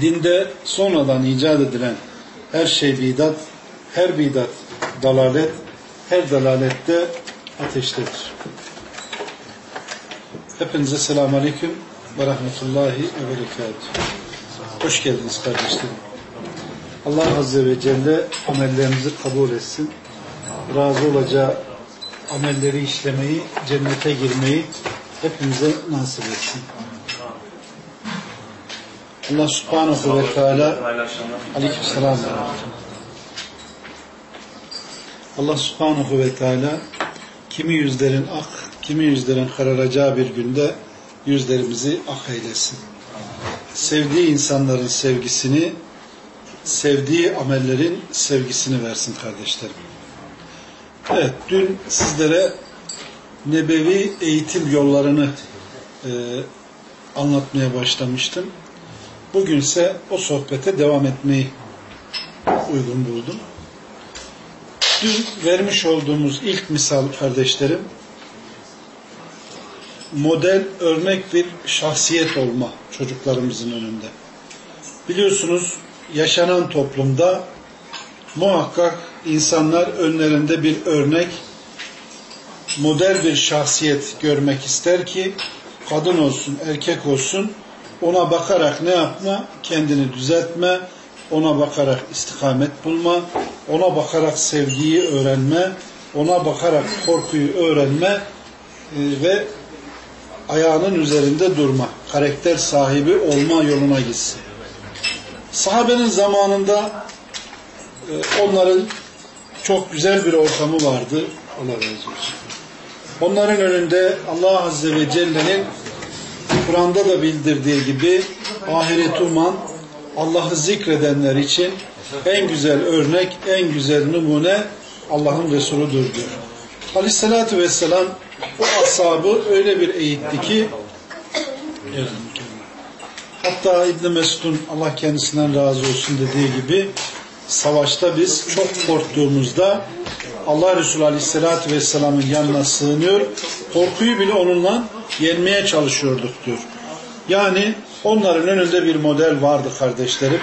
Dinde sonradan icat edilen her şey bidat, her bidat dalalet, her dalalette ateştedir. Hepinize selamun aleyküm ve rahmetullahi ve berekatuhu. Hoş geldiniz kardeşlerim. Allah Azze ve Celle amellerimizi kabul etsin. Razı olacağı amelleri işlemeyi, cennete girmeyi hepimize nasip etsin. Allah subhanahu ve teala aleykümselam Allah subhanahu ve teala kimi yüzlerin ak, kimi yüzlerin kararacağı bir günde yüzlerimizi ak eylesin. Sevdiği insanların sevgisini, sevdiği amellerin sevgisini versin kardeşlerim. Evet, dün sizlere nebevi eğitim yollarını e, anlatmaya başlamıştım. Bugünse o sohbete devam etmeyi uygun buldum. Dün vermiş olduğumuz ilk misal kardeşlerim, model, örnek bir şahsiyet olma çocuklarımızın önünde. Biliyorsunuz yaşanan toplumda muhakkak insanlar önlerinde bir örnek, model bir şahsiyet görmek ister ki kadın olsun, erkek olsun ona bakarak ne yapma? Kendini düzeltme, ona bakarak istikamet bulma, ona bakarak sevgiyi öğrenme, ona bakarak korkuyu öğrenme e, ve ayağının üzerinde durma, karakter sahibi olma yoluna gitsin. Sahabenin zamanında e, onların çok güzel bir ortamı vardı. Allah razı olsun. Onların önünde Allah Azze ve Celle'nin Kur'an'da da bildirdiği gibi ahiret uman Allah'ı zikredenler için en güzel örnek, en güzel numune Allah'ın Resuludur diyor. Aleyhissalatü vesselam o ashabı öyle bir eğitti ki hatta İbn Mesud'un Allah kendisinden razı olsun dediği gibi savaşta biz çok korktuğumuzda Allah Resulü Aleyhisselatü Vesselam'ın yanına sığınıyor. Korkuyu bile onunla yenmeye çalışıyorduk diyor. Yani onların önünde bir model vardı kardeşlerim.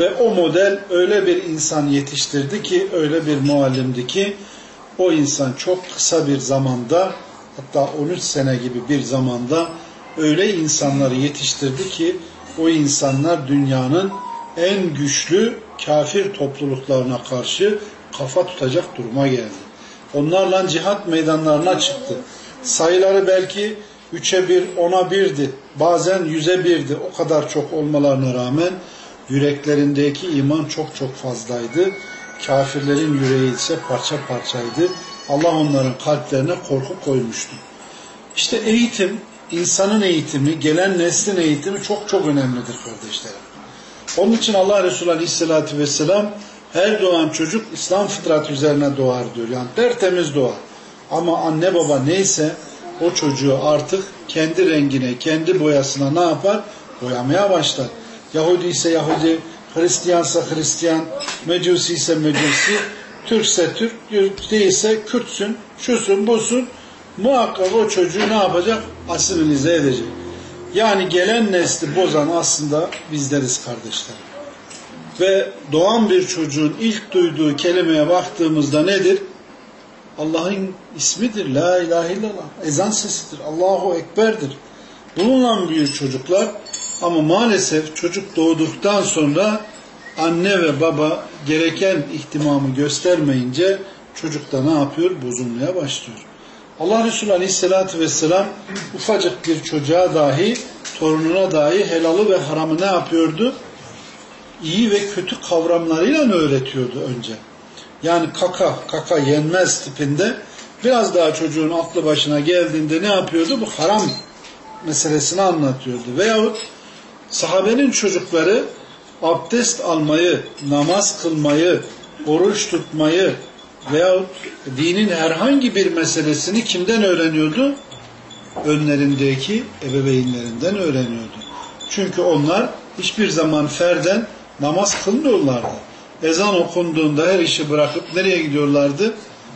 Ve o model öyle bir insan yetiştirdi ki, öyle bir muallimdi ki, o insan çok kısa bir zamanda, hatta 13 sene gibi bir zamanda öyle insanları yetiştirdi ki, o insanlar dünyanın en güçlü kafir topluluklarına karşı kafa tutacak duruma geldi. Onlarla cihat meydanlarına çıktı. Sayıları belki üçe bir, ona birdi. Bazen yüze birdi. O kadar çok olmalarına rağmen yüreklerindeki iman çok çok fazlaydı. Kafirlerin yüreği ise parça parçaydı. Allah onların kalplerine korku koymuştu. İşte eğitim, insanın eğitimi, gelen neslin eğitimi çok çok önemlidir kardeşlerim. Onun için Allah Resulü Aleyhisselatü Vesselam her doğan çocuk İslam fıtratı üzerine doğar diyor. Yani tertemiz doğar. Ama anne baba neyse o çocuğu artık kendi rengine, kendi boyasına ne yapar? Boyamaya başlar. Yahudi ise Yahudi, Hristiyansa Hristiyan, Mecusi ise Mecusi, Türkse Türk, değilse Kürtsün, şusun, busun. Muhakkak o çocuğu ne yapacak? Asimilize edecek. Yani gelen nesli bozan aslında bizleriz kardeşlerim. Ve doğan bir çocuğun ilk duyduğu kelimeye baktığımızda nedir? Allah'ın ismidir. La ilahe illallah. Ezan sesidir. Allahu Ekber'dir. Bununla büyür çocuklar. Ama maalesef çocuk doğduktan sonra anne ve baba gereken ihtimamı göstermeyince çocuk da ne yapıyor? Bozulmaya başlıyor. Allah Resulü Aleyhisselatü Vesselam ufacık bir çocuğa dahi, torununa dahi helalı ve haramı ne yapıyordu? İyi ve kötü kavramlarıyla öğretiyordu önce. Yani kaka, kaka yenmez tipinde biraz daha çocuğun aklı başına geldiğinde ne yapıyordu? Bu haram meselesini anlatıyordu. Veyahut sahabenin çocukları abdest almayı, namaz kılmayı, oruç tutmayı veyahut dinin herhangi bir meselesini kimden öğreniyordu? Önlerindeki ebeveynlerinden öğreniyordu. Çünkü onlar hiçbir zaman ferden namaz kılmıyorlardı. Ezan okunduğunda her işi bırakıp nereye gidiyorlardı?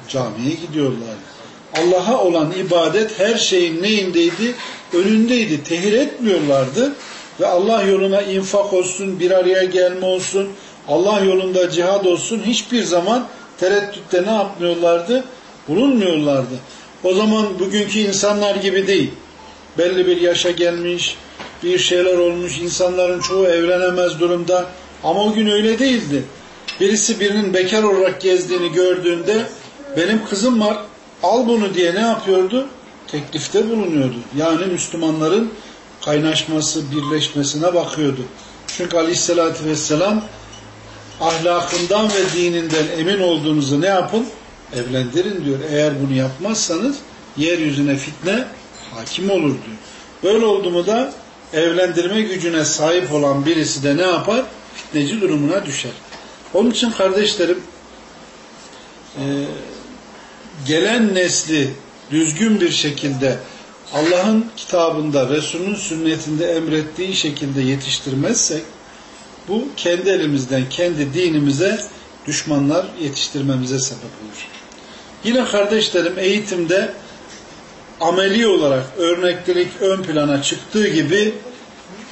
Camiye gidiyorlardı. Allah'a olan ibadet her şeyin neyindeydi? Önündeydi. Tehir etmiyorlardı. Ve Allah yoluna infak olsun, bir araya gelme olsun, Allah yolunda cihad olsun hiçbir zaman tereddütte ne yapmıyorlardı? Bulunmuyorlardı. O zaman bugünkü insanlar gibi değil. Belli bir yaşa gelmiş, bir şeyler olmuş, insanların çoğu evlenemez durumda. Ama o gün öyle değildi. Birisi birinin bekar olarak gezdiğini gördüğünde benim kızım var al bunu diye ne yapıyordu? Teklifte bulunuyordu. Yani Müslümanların kaynaşması, birleşmesine bakıyordu. Çünkü aleyhissalatü vesselam ahlakından ve dininden emin olduğunuzu ne yapın? Evlendirin diyor. Eğer bunu yapmazsanız yeryüzüne fitne hakim olur diyor. Böyle oldu mu da evlendirme gücüne sahip olan birisi de ne yapar? Fitneci durumuna düşer. Onun için kardeşlerim e, gelen nesli düzgün bir şekilde Allah'ın kitabında, Resul'ün sünnetinde emrettiği şekilde yetiştirmezsek bu kendi elimizden, kendi dinimize düşmanlar yetiştirmemize sebep olur. Yine kardeşlerim eğitimde ameli olarak örneklilik ön plana çıktığı gibi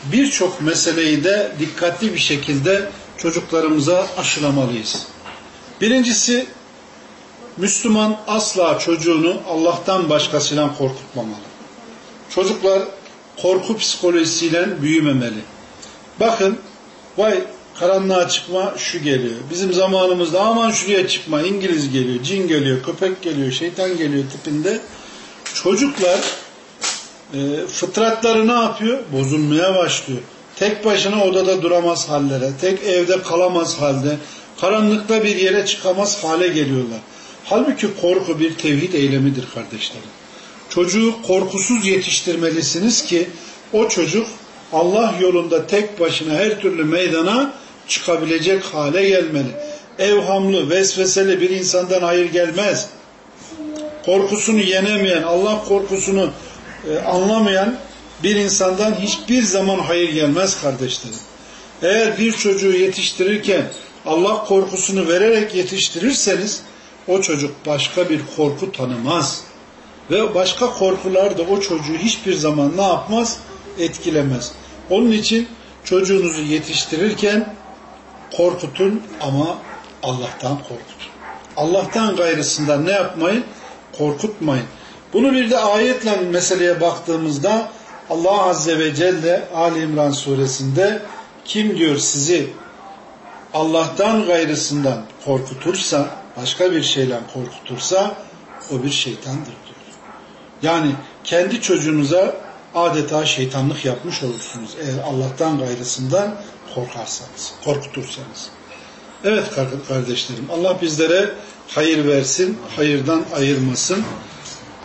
birçok meseleyi de dikkatli bir şekilde çocuklarımıza aşılamalıyız. Birincisi Müslüman asla çocuğunu Allah'tan başkasıyla korkutmamalı. Çocuklar korku psikolojisiyle büyümemeli. Bakın vay karanlığa çıkma şu geliyor. Bizim zamanımızda aman şuraya çıkma İngiliz geliyor, cin geliyor, köpek geliyor, şeytan geliyor tipinde. Çocuklar e, fıtratları ne yapıyor? Bozulmaya başlıyor. Tek başına odada duramaz hallere, tek evde kalamaz halde, karanlıkta bir yere çıkamaz hale geliyorlar. Halbuki korku bir tevhid eylemidir kardeşlerim. Çocuğu korkusuz yetiştirmelisiniz ki o çocuk Allah yolunda tek başına her türlü meydana çıkabilecek hale gelmeli. Evhamlı, vesveseli bir insandan hayır gelmez. Korkusunu yenemeyen, Allah korkusunu e, anlamayan bir insandan hiçbir zaman hayır gelmez kardeşlerim. Eğer bir çocuğu yetiştirirken Allah korkusunu vererek yetiştirirseniz o çocuk başka bir korku tanımaz. Ve başka korkular da o çocuğu hiçbir zaman ne yapmaz? Etkilemez. Onun için çocuğunuzu yetiştirirken korkutun ama Allah'tan korkutun. Allah'tan gayrısından ne yapmayın? Korkutmayın. Bunu bir de ayetle meseleye baktığımızda Allah Azze ve Celle Ali İmran suresinde kim diyor sizi Allah'tan gayrısından korkutursa, başka bir şeyle korkutursa o bir şeytandır diyor. Yani kendi çocuğunuza adeta şeytanlık yapmış olursunuz eğer Allah'tan gayrısından korkarsanız, korkutursanız. Evet kardeşlerim Allah bizlere hayır versin, hayırdan ayırmasın.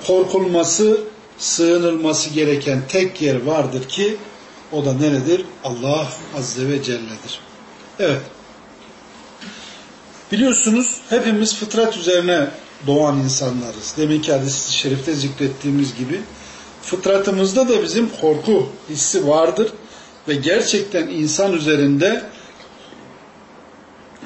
Korkulması, sığınılması gereken tek yer vardır ki o da neredir? Allah Azze ve Celle'dir. Evet. Biliyorsunuz hepimiz fıtrat üzerine doğan insanlarız. Deminki hadis-i şerifte zikrettiğimiz gibi fıtratımızda da bizim korku hissi vardır ve gerçekten insan üzerinde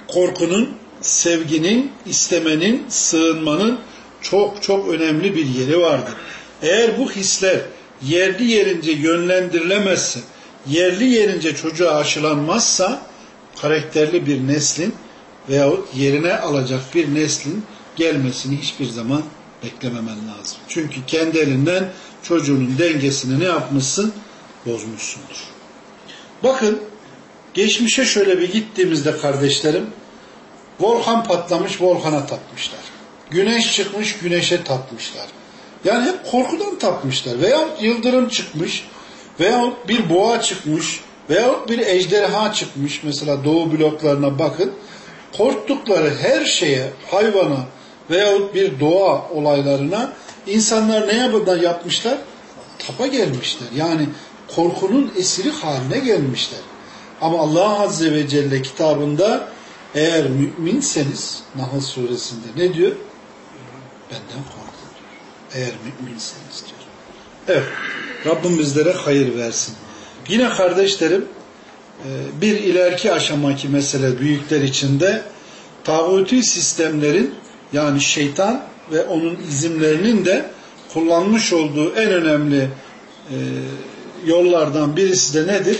korkunun, sevginin, istemenin, sığınmanın çok çok önemli bir yeri vardır. Eğer bu hisler yerli yerince yönlendirilemezse, yerli yerince çocuğa aşılanmazsa karakterli bir neslin veyahut yerine alacak bir neslin gelmesini hiçbir zaman beklememen lazım. Çünkü kendi elinden çocuğunun dengesini ne yapmışsın? Bozmuşsundur. Bakın geçmişe şöyle bir gittiğimizde kardeşlerim volkan patlamış volkana tapmışlar. Güneş çıkmış güneşe tapmışlar. Yani hep korkudan tapmışlar. Veyahut yıldırım çıkmış veyahut bir boğa çıkmış veyahut bir ejderha çıkmış. Mesela doğu bloklarına bakın. Korktukları her şeye, hayvana, veyahut bir doğa olaylarına insanlar ne yapıdan yapmışlar? tapa gelmişler. Yani korkunun esiri haline gelmişler. Ama Allah Azze ve Celle kitabında eğer müminseniz Nahl suresinde ne diyor? Benden korkun. Eğer müminseniz diyor. Evet. Rabbim bizlere hayır versin. Yine kardeşlerim e, bir ileriki aşamaki mesele büyükler içinde tağuti sistemlerin yani şeytan ve onun izimlerinin de kullanmış olduğu en önemli e, yollardan birisi de nedir?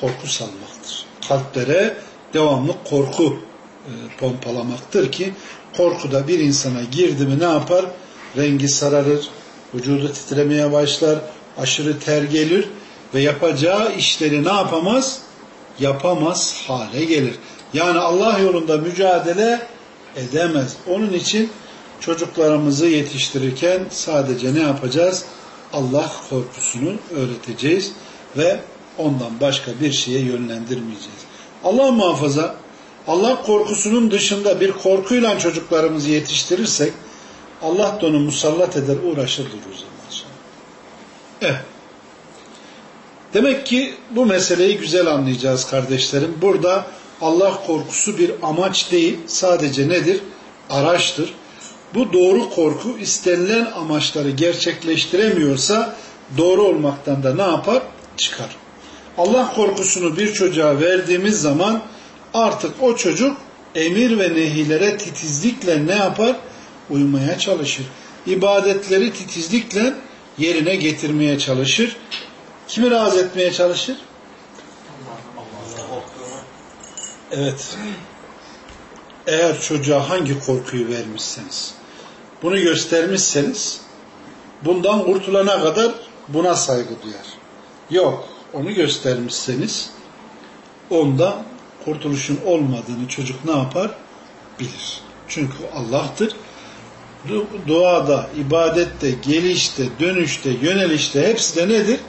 Korku salmaktır. Kalplere devamlı korku e, pompalamaktır ki korkuda bir insana girdi mi ne yapar? Rengi sararır, vücudu titremeye başlar, aşırı ter gelir ve yapacağı işleri ne yapamaz? Yapamaz hale gelir. Yani Allah yolunda mücadele edemez. Onun için çocuklarımızı yetiştirirken sadece ne yapacağız? Allah korkusunu öğreteceğiz ve ondan başka bir şeye yönlendirmeyeceğiz. Allah muhafaza Allah korkusunun dışında bir korkuyla çocuklarımızı yetiştirirsek Allah da onu musallat eder uğraşır dururuz. Evet. Demek ki bu meseleyi güzel anlayacağız kardeşlerim. Burada Allah korkusu bir amaç değil, sadece nedir? Araçtır. Bu doğru korku istenilen amaçları gerçekleştiremiyorsa doğru olmaktan da ne yapar? Çıkar. Allah korkusunu bir çocuğa verdiğimiz zaman artık o çocuk emir ve nehilere titizlikle ne yapar? Uymaya çalışır. İbadetleri titizlikle yerine getirmeye çalışır. Kimi razı etmeye çalışır? Evet. Eğer çocuğa hangi korkuyu vermişseniz, bunu göstermişseniz, bundan kurtulana kadar buna saygı duyar. Yok, onu göstermişseniz, onda kurtuluşun olmadığını çocuk ne yapar? Bilir. Çünkü Allah'tır. Duada, ibadette, gelişte, dönüşte, yönelişte hepsi de nedir?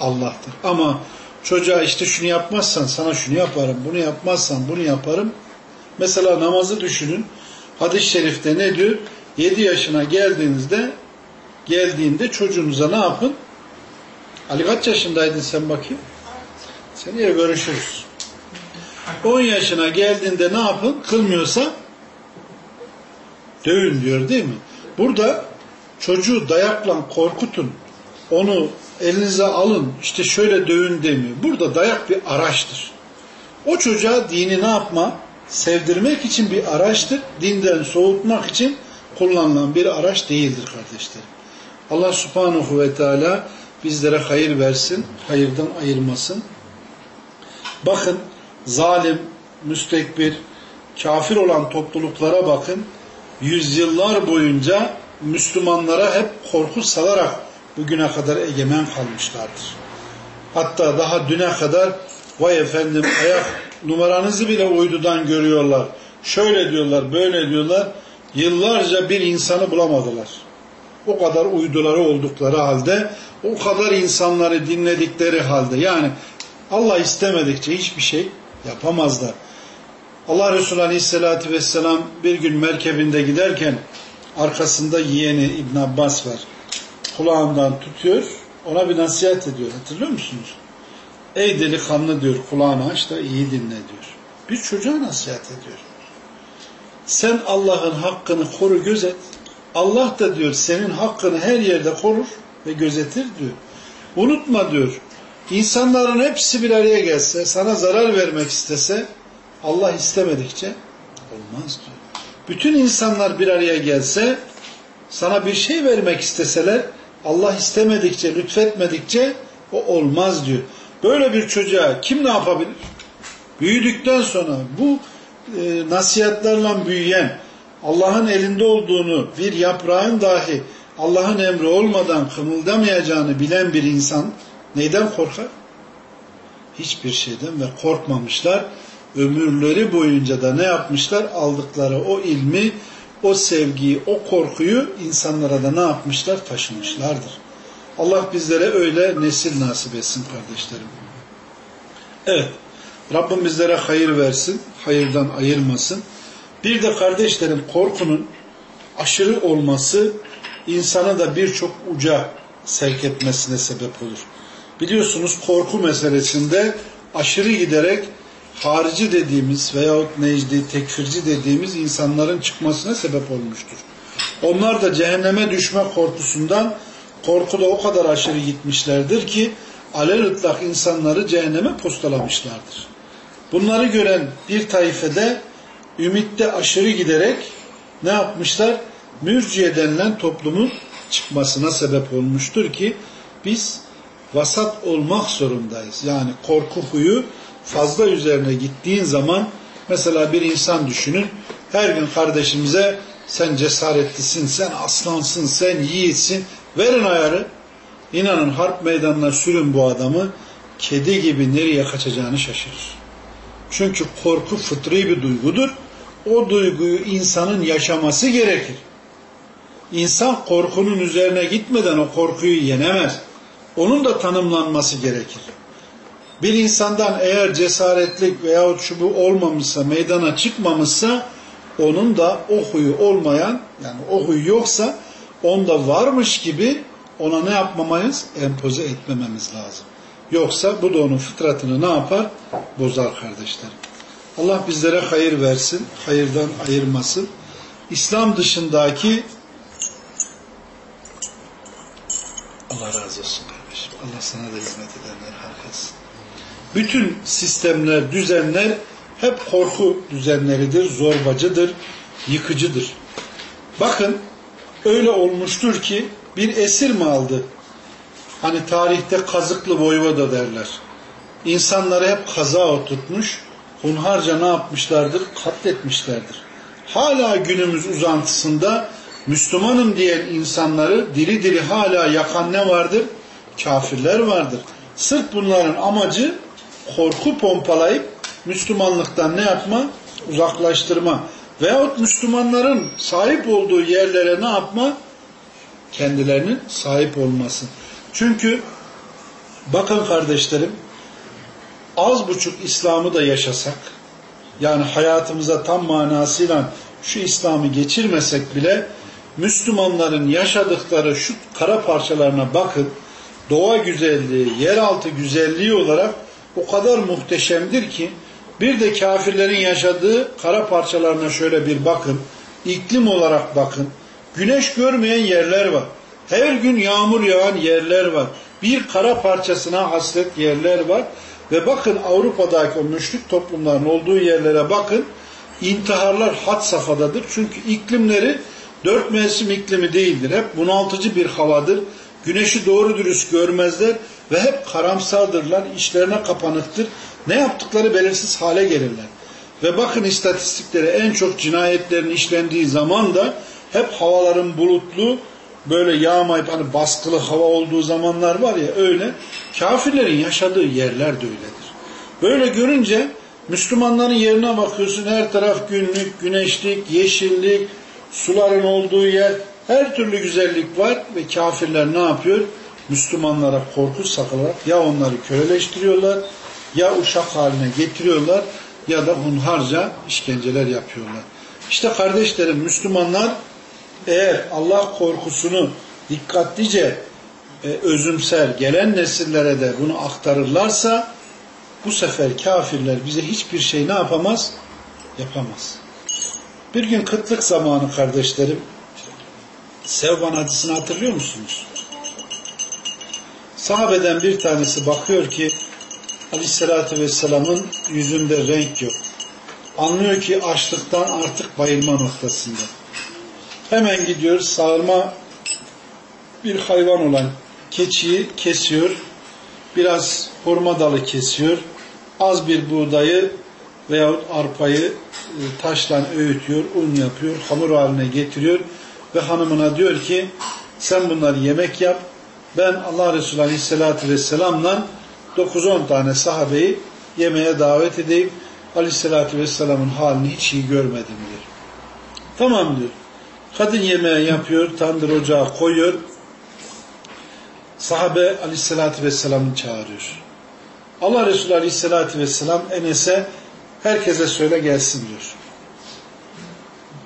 Allah'tır. Ama çocuğa işte şunu yapmazsan sana şunu yaparım, bunu yapmazsan bunu yaparım. Mesela namazı düşünün. Hadis-i şerifte ne diyor? 7 yaşına geldiğinizde geldiğinde çocuğunuza ne yapın? Ali kaç yaşındaydın sen bakayım? Seneye görüşürüz. 10 yaşına geldiğinde ne yapın? Kılmıyorsa dövün diyor değil mi? Burada çocuğu dayakla korkutun. Onu elinize alın işte şöyle dövün demiyor. Burada dayak bir araçtır. O çocuğa dini ne yapma? Sevdirmek için bir araçtır. Dinden soğutmak için kullanılan bir araç değildir kardeşlerim. Allah subhanahu ve teala bizlere hayır versin, hayırdan ayırmasın. Bakın zalim, müstekbir, kafir olan topluluklara bakın. Yüzyıllar boyunca Müslümanlara hep korku salarak bugüne kadar egemen kalmışlardır. Hatta daha düne kadar vay efendim ayak numaranızı bile uydudan görüyorlar. Şöyle diyorlar, böyle diyorlar. Yıllarca bir insanı bulamadılar. O kadar uyduları oldukları halde, o kadar insanları dinledikleri halde. Yani Allah istemedikçe hiçbir şey yapamazlar. Allah Resulü Aleyhisselatü Vesselam bir gün merkebinde giderken arkasında yeğeni İbn Abbas var kulağından tutuyor, ona bir nasihat ediyor. Hatırlıyor musunuz? Ey delikanlı diyor, kulağını aç da iyi dinle diyor. Bir çocuğa nasihat ediyor. Sen Allah'ın hakkını koru gözet. Allah da diyor senin hakkını her yerde korur ve gözetir diyor. Unutma diyor. İnsanların hepsi bir araya gelse, sana zarar vermek istese Allah istemedikçe olmaz diyor. Bütün insanlar bir araya gelse, sana bir şey vermek isteseler Allah istemedikçe, lütfetmedikçe o olmaz diyor. Böyle bir çocuğa kim ne yapabilir? Büyüdükten sonra bu e, nasihatlerle büyüyen, Allah'ın elinde olduğunu bir yaprağın dahi Allah'ın emri olmadan kımıldamayacağını bilen bir insan neyden korkar? Hiçbir şeyden ve korkmamışlar. Ömürleri boyunca da ne yapmışlar? Aldıkları o ilmi o sevgiyi, o korkuyu insanlara da ne yapmışlar? Taşımışlardır. Allah bizlere öyle nesil nasip etsin kardeşlerim. Evet. Rabbim bizlere hayır versin, hayırdan ayırmasın. Bir de kardeşlerim korkunun aşırı olması insanı da birçok uca sevk etmesine sebep olur. Biliyorsunuz korku meselesinde aşırı giderek harici dediğimiz veyahut necdi, tekfirci dediğimiz insanların çıkmasına sebep olmuştur. Onlar da cehenneme düşme korkusundan korkuda o kadar aşırı gitmişlerdir ki alel ıtlak insanları cehenneme postalamışlardır. Bunları gören bir taifede ümitte aşırı giderek ne yapmışlar? Mürciye denilen toplumun çıkmasına sebep olmuştur ki biz vasat olmak zorundayız. Yani korku huyu fazla üzerine gittiğin zaman mesela bir insan düşünün her gün kardeşimize sen cesaretlisin, sen aslansın, sen yiğitsin verin ayarı. İnanın harp meydanına sürün bu adamı kedi gibi nereye kaçacağını şaşırır. Çünkü korku fıtri bir duygudur. O duyguyu insanın yaşaması gerekir. İnsan korkunun üzerine gitmeden o korkuyu yenemez. Onun da tanımlanması gerekir. Bir insandan eğer cesaretlik veyahut şu bu olmamışsa, meydana çıkmamışsa onun da o huyu olmayan, yani o huyu yoksa onda varmış gibi ona ne yapmamayız? Empoze etmememiz lazım. Yoksa bu da onun fıtratını ne yapar? Bozar kardeşlerim. Allah bizlere hayır versin, hayırdan ayırmasın. İslam dışındaki Allah razı olsun kardeşim. Allah sana da hizmet edenler harikasın. Bütün sistemler, düzenler hep korku düzenleridir, zorbacıdır, yıkıcıdır. Bakın öyle olmuştur ki bir esir mi aldı? Hani tarihte kazıklı voyvoda derler. İnsanları hep kaza oturtmuş, hunharca ne yapmışlardır? Katletmişlerdir. Hala günümüz uzantısında Müslümanım diyen insanları diri diri hala yakan ne vardır? Kafirler vardır. Sırf bunların amacı korku pompalayıp Müslümanlıktan ne yapma? Uzaklaştırma. Veyahut Müslümanların sahip olduğu yerlere ne yapma? Kendilerinin sahip olması. Çünkü bakın kardeşlerim az buçuk İslam'ı da yaşasak yani hayatımıza tam manasıyla şu İslam'ı geçirmesek bile Müslümanların yaşadıkları şu kara parçalarına bakın doğa güzelliği, yeraltı güzelliği olarak o kadar muhteşemdir ki bir de kafirlerin yaşadığı kara parçalarına şöyle bir bakın. iklim olarak bakın. Güneş görmeyen yerler var. Her gün yağmur yağan yerler var. Bir kara parçasına hasret yerler var. Ve bakın Avrupa'daki o müşrik toplumların olduğu yerlere bakın. İntiharlar had safhadadır. Çünkü iklimleri dört mevsim iklimi değildir. Hep bunaltıcı bir havadır. Güneşi doğru dürüst görmezler ve hep karamsardırlar. İşlerine kapanıktır. Ne yaptıkları belirsiz hale gelirler. Ve bakın istatistiklere en çok cinayetlerin işlendiği zaman da hep havaların bulutlu, böyle yağmayıp hani baskılı hava olduğu zamanlar var ya öyle. Kafirlerin yaşadığı yerler de öyledir. Böyle görünce Müslümanların yerine bakıyorsun her taraf günlük, güneşlik, yeşillik, suların olduğu yer, her türlü güzellik var ve kafirler ne yapıyor? Müslümanlara korku sakılarak ya onları köleleştiriyorlar ya uşak haline getiriyorlar ya da hunharca işkenceler yapıyorlar. İşte kardeşlerim Müslümanlar eğer Allah korkusunu dikkatlice e, özümser gelen nesillere de bunu aktarırlarsa bu sefer kafirler bize hiçbir şey ne yapamaz? Yapamaz. Bir gün kıtlık zamanı kardeşlerim Sevban hadisini hatırlıyor musunuz? Sahabeden bir tanesi bakıyor ki Aleyhisselatü Vesselam'ın yüzünde renk yok. Anlıyor ki açlıktan artık bayılma noktasında. Hemen gidiyor sağırma bir hayvan olan keçiyi kesiyor. Biraz hurma dalı kesiyor. Az bir buğdayı veyahut arpayı e, taşla öğütüyor, un yapıyor, hamur haline getiriyor ve hanımına diyor ki sen bunları yemek yap. Ben Allah Resulü Aleyhisselatü Vesselam'la 9-10 tane sahabeyi yemeğe davet edeyim. Aleyhisselatü Vesselam'ın halini hiç iyi görmedim diyor. Tamam diyor. Kadın yemeği yapıyor, tandır ocağı koyuyor. Sahabe Aleyhisselatü Vesselam'ı çağırıyor. Allah Resulü Aleyhisselatü Vesselam Enes'e herkese söyle gelsin diyor.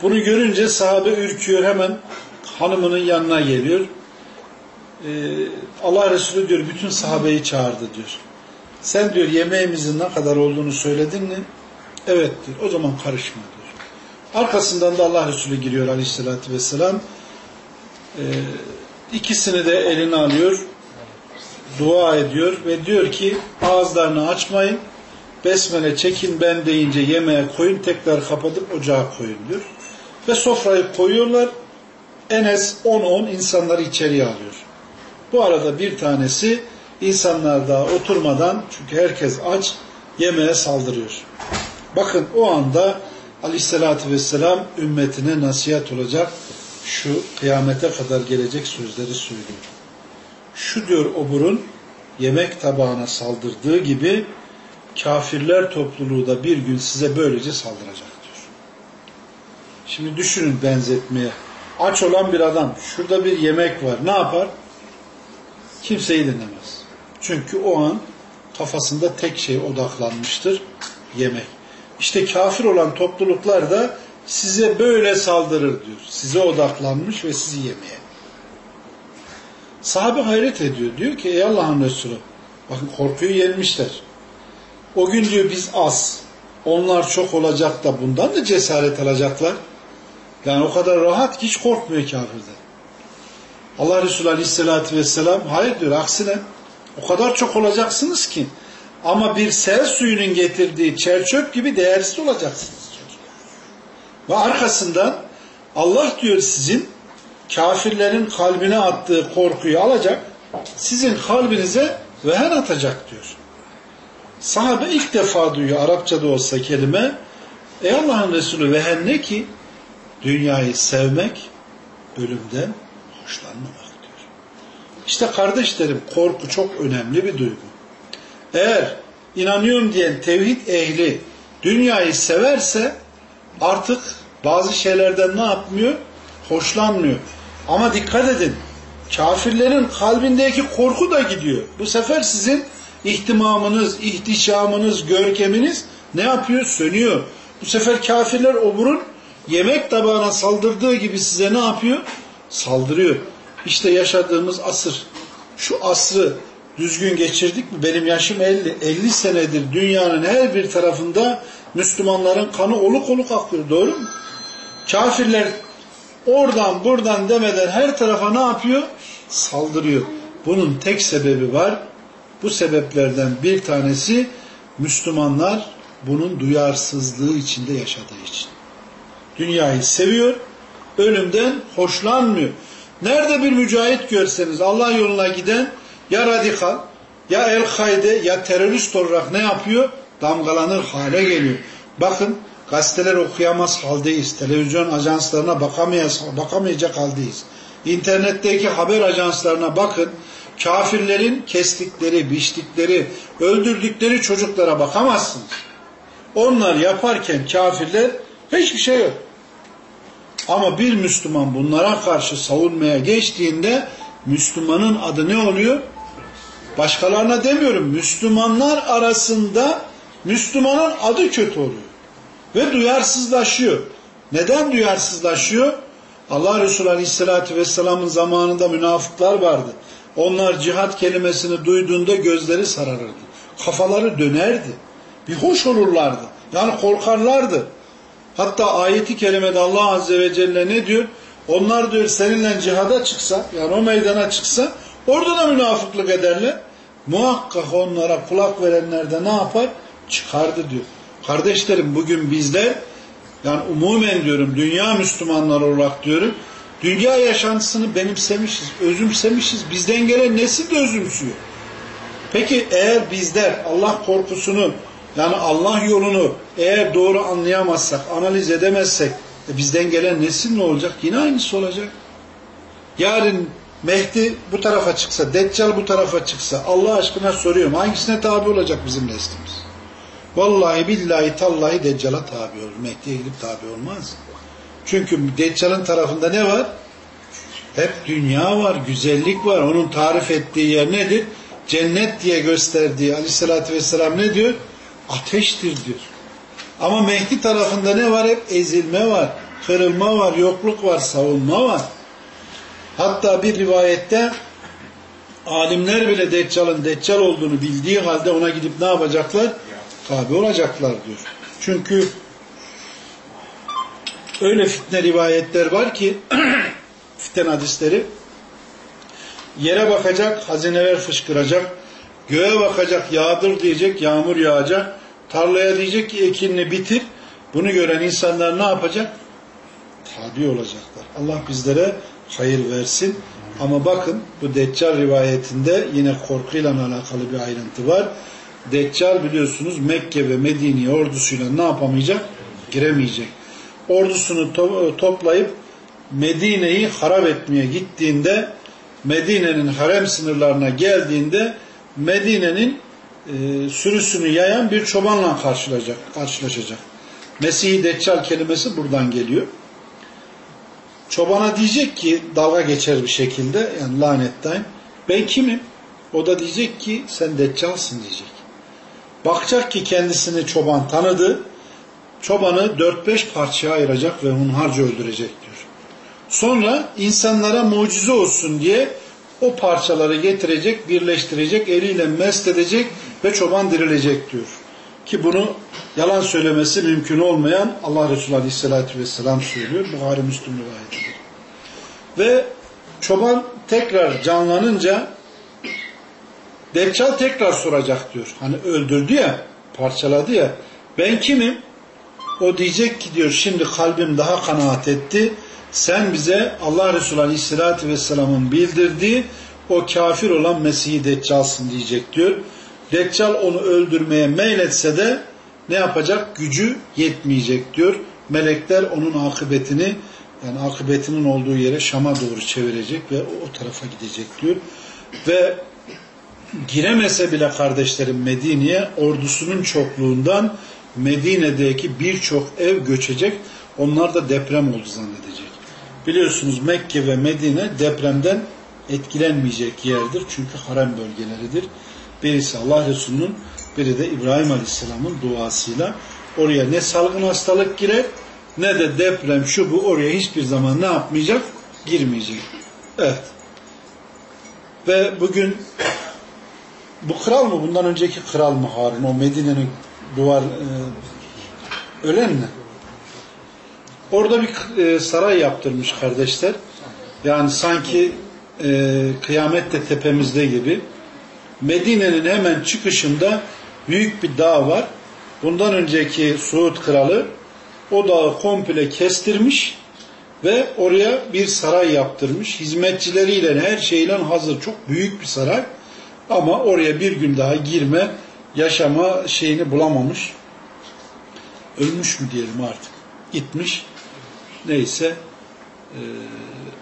Bunu görünce sahabe ürküyor hemen hanımının yanına geliyor. e, Allah Resulü diyor bütün sahabeyi çağırdı diyor. Sen diyor yemeğimizin ne kadar olduğunu söyledin mi? Evet diyor. O zaman karışma diyor. Arkasından da Allah Resulü giriyor aleyhissalatü vesselam. E, ikisini de eline alıyor. Dua ediyor ve diyor ki ağızlarını açmayın. Besmele çekin ben deyince yemeğe koyun tekrar kapatıp ocağa koyun diyor. Ve sofrayı koyuyorlar. Enes 10-10 insanları içeriye alıyor. Bu arada bir tanesi insanlar daha oturmadan çünkü herkes aç yemeğe saldırıyor. Bakın o anda aleyhissalatü vesselam ümmetine nasihat olacak şu kıyamete kadar gelecek sözleri söylüyor. Şu diyor oburun yemek tabağına saldırdığı gibi kafirler topluluğu da bir gün size böylece saldıracak. Şimdi düşünün benzetmeye. Aç olan bir adam şurada bir yemek var ne yapar? Kimseyi dinlemez. Çünkü o an kafasında tek şey odaklanmıştır yemek. İşte kafir olan topluluklar da size böyle saldırır diyor. Size odaklanmış ve sizi yemeye. Sahabe hayret ediyor. Diyor ki ey Allah'ın Resulü bakın korkuyu yenmişler. O gün diyor biz az. Onlar çok olacak da bundan da cesaret alacaklar. Yani o kadar rahat ki hiç korkmuyor kafirden. Allah Resulü Aleyhisselatü Vesselam hayır diyor aksine o kadar çok olacaksınız ki ama bir sel suyunun getirdiği çerçöp gibi değersiz olacaksınız diyor. Ve arkasından Allah diyor sizin kafirlerin kalbine attığı korkuyu alacak, sizin kalbinize vehen atacak diyor. Sahabe ilk defa duyuyor Arapçada olsa kelime. Ey Allah'ın Resulü vehen ne ki? Dünyayı sevmek, ölümden hoşlanmamak diyor. İşte kardeşlerim korku çok önemli bir duygu. Eğer inanıyorum diyen tevhid ehli dünyayı severse artık bazı şeylerden ne yapmıyor? Hoşlanmıyor. Ama dikkat edin. Kafirlerin kalbindeki korku da gidiyor. Bu sefer sizin ihtimamınız, ihtişamınız, görkeminiz ne yapıyor? Sönüyor. Bu sefer kafirler oburun yemek tabağına saldırdığı gibi size ne yapıyor? Saldırıyor. İşte yaşadığımız asır. Şu asrı düzgün geçirdik mi? Benim yaşım 50. 50 senedir dünyanın her bir tarafında Müslümanların kanı oluk oluk akıyor. Doğru mu? Kafirler oradan buradan demeden her tarafa ne yapıyor? Saldırıyor. Bunun tek sebebi var. Bu sebeplerden bir tanesi Müslümanlar bunun duyarsızlığı içinde yaşadığı için. Dünyayı seviyor, ölümden hoşlanmıyor. Nerede bir mücahit görseniz Allah yoluna giden ya radikal, ya el-kaide, ya terörist olarak ne yapıyor? Damgalanır hale geliyor. Bakın gazeteler okuyamaz haldeyiz. Televizyon ajanslarına bakamayacak haldeyiz. İnternetteki haber ajanslarına bakın. Kafirlerin kestikleri, biçtikleri, öldürdükleri çocuklara bakamazsınız. Onlar yaparken kafirler hiçbir şey yok. Ama bir Müslüman bunlara karşı savunmaya geçtiğinde Müslümanın adı ne oluyor? Başkalarına demiyorum. Müslümanlar arasında Müslümanın adı kötü oluyor. Ve duyarsızlaşıyor. Neden duyarsızlaşıyor? Allah Resulü Aleyhisselatü Vesselam'ın zamanında münafıklar vardı. Onlar cihat kelimesini duyduğunda gözleri sararırdı. Kafaları dönerdi. Bir hoş olurlardı. Yani korkarlardı. Hatta ayeti kerimede Allah Azze ve Celle ne diyor? Onlar diyor seninle cihada çıksa, yani o meydana çıksa, orada da münafıklık ederler. Muhakkak onlara kulak verenler de ne yapar? Çıkardı diyor. Kardeşlerim bugün bizler, yani umumen diyorum, dünya Müslümanlar olarak diyorum, dünya yaşantısını benimsemişiz, özümsemişiz. Bizden gelen nesil de özümsüyor. Peki eğer bizler Allah korkusunu, yani Allah yolunu eğer doğru anlayamazsak, analiz edemezsek, e bizden gelen nesil ne olacak? Yine aynısı olacak. Yarın Mehdi bu tarafa çıksa, Deccal bu tarafa çıksa, Allah aşkına soruyorum hangisine tabi olacak bizim neslimiz? Vallahi billahi tallahi Deccal'a tabi olur. Mehdi'ye gidip tabi olmaz. Çünkü Deccal'ın tarafında ne var? Hep dünya var, güzellik var. Onun tarif ettiği yer nedir? Cennet diye gösterdiği aleyhissalatü vesselam ne diyor? Ateştir diyor. Ama Mehdi tarafında ne var? Hep ezilme var, kırılma var, yokluk var, savunma var. Hatta bir rivayette Alimler bile Deccal'ın Deccal olduğunu bildiği halde ona gidip ne yapacaklar? Tabi olacaklar diyor. Çünkü öyle fitne rivayetler var ki fitne hadisleri yere bakacak, hazineler fışkıracak, göğe bakacak, yağdır diyecek, yağmur yağacak, tarlaya diyecek ki ekinini bitir. Bunu gören insanlar ne yapacak? Tabi olacaklar. Allah bizlere hayır versin. Ama bakın bu Deccal rivayetinde yine korkuyla alakalı bir ayrıntı var. Deccal biliyorsunuz Mekke ve Medine ordusuyla ne yapamayacak? Giremeyecek. Ordusunu to toplayıp Medine'yi harap etmeye gittiğinde Medine'nin harem sınırlarına geldiğinde Medine'nin e, sürüsünü yayan bir çobanla karşılaşacak. karşılaşacak. Mesih-i Deccal kelimesi buradan geliyor. Çobana diyecek ki dalga geçer bir şekilde yani lanetten ben kimim? O da diyecek ki sen deccalsın diyecek. Bakacak ki kendisini çoban tanıdı. Çobanı 4-5 parçaya ayıracak ve hunharca öldürecek diyor. Sonra insanlara mucize olsun diye o parçaları getirecek, birleştirecek, eliyle mest edecek ve çoban dirilecek diyor. Ki bunu yalan söylemesi mümkün olmayan Allah Resulü Aleyhisselatü Vesselam söylüyor. Buhari Müslüm rivayetidir. Ve çoban tekrar canlanınca Deccal tekrar soracak diyor. Hani öldürdü ya, parçaladı ya. Ben kimim? O diyecek ki diyor şimdi kalbim daha kanaat etti. Sen bize Allah Resulü Aleyhisselatü Vesselam'ın bildirdiği o kafir olan Mesih-i Deccal'sın diyecek diyor. Deccal onu öldürmeye meyletse de ne yapacak? Gücü yetmeyecek diyor. Melekler onun akıbetini yani akıbetinin olduğu yere Şam'a doğru çevirecek ve o tarafa gidecek diyor. Ve giremese bile kardeşlerim Medine'ye ordusunun çokluğundan Medine'deki birçok ev göçecek. Onlar da deprem oldu zannedecek. Biliyorsunuz Mekke ve Medine depremden etkilenmeyecek yerdir. Çünkü harem bölgeleridir. Birisi Allah Resulü'nün, biri de İbrahim Aleyhisselam'ın duasıyla oraya ne salgın hastalık girer ne de deprem şu bu oraya hiçbir zaman ne yapmayacak? Girmeyecek. Evet. Ve bugün bu kral mı? Bundan önceki kral mı Harun? O Medine'nin duvar e, ölen mi? Orada bir e, saray yaptırmış kardeşler. Yani sanki e, kıyamet de tepemizde gibi. Medine'nin hemen çıkışında büyük bir dağ var. Bundan önceki Suud kralı o dağı komple kestirmiş ve oraya bir saray yaptırmış. Hizmetçileriyle her şeyle hazır. Çok büyük bir saray. Ama oraya bir gün daha girme, yaşama şeyini bulamamış. Ölmüş mü diyelim artık. Gitmiş. Neyse. E,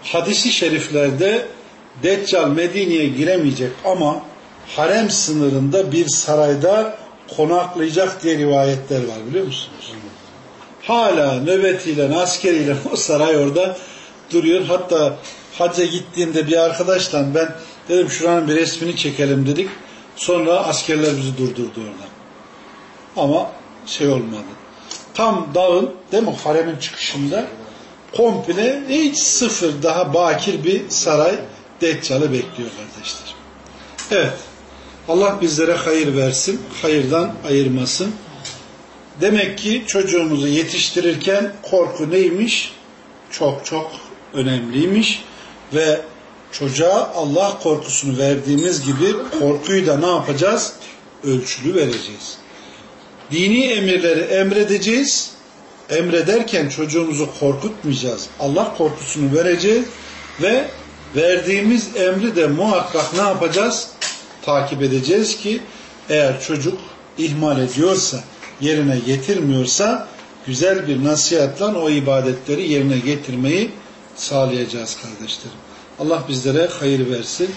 hadisi şeriflerde Deccal Medine'ye giremeyecek ama harem sınırında bir sarayda konaklayacak diye rivayetler var biliyor musunuz? Hala nöbetiyle, askeriyle o saray orada duruyor. Hatta hacca gittiğimde bir arkadaşla ben dedim şuranın bir resmini çekelim dedik. Sonra askerler bizi durdurdu orada. Ama şey olmadı. Tam dağın değil mi haremin çıkışında komple hiç sıfır daha bakir bir saray Deccal'ı bekliyor kardeşler. Evet. Allah bizlere hayır versin, hayırdan ayırmasın. Demek ki çocuğumuzu yetiştirirken korku neymiş? Çok çok önemliymiş ve çocuğa Allah korkusunu verdiğimiz gibi korkuyu da ne yapacağız? Ölçülü vereceğiz. Dini emirleri emredeceğiz. Emrederken çocuğumuzu korkutmayacağız. Allah korkusunu vereceğiz ve verdiğimiz emri de muhakkak ne yapacağız? Takip edeceğiz ki eğer çocuk ihmal ediyorsa, yerine getirmiyorsa güzel bir nasihatla o ibadetleri yerine getirmeyi sağlayacağız kardeşlerim. Allah bizlere hayır versin,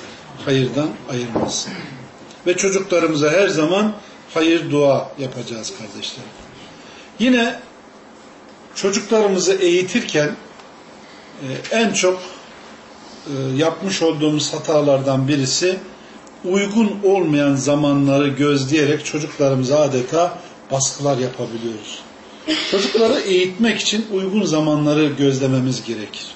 hayırdan ayırmasın. Ve çocuklarımıza her zaman hayır dua yapacağız kardeşlerim. Yine çocuklarımızı eğitirken e, en çok e, yapmış olduğumuz hatalardan birisi uygun olmayan zamanları gözleyerek çocuklarımıza adeta baskılar yapabiliyoruz. Çocukları eğitmek için uygun zamanları gözlememiz gerekir.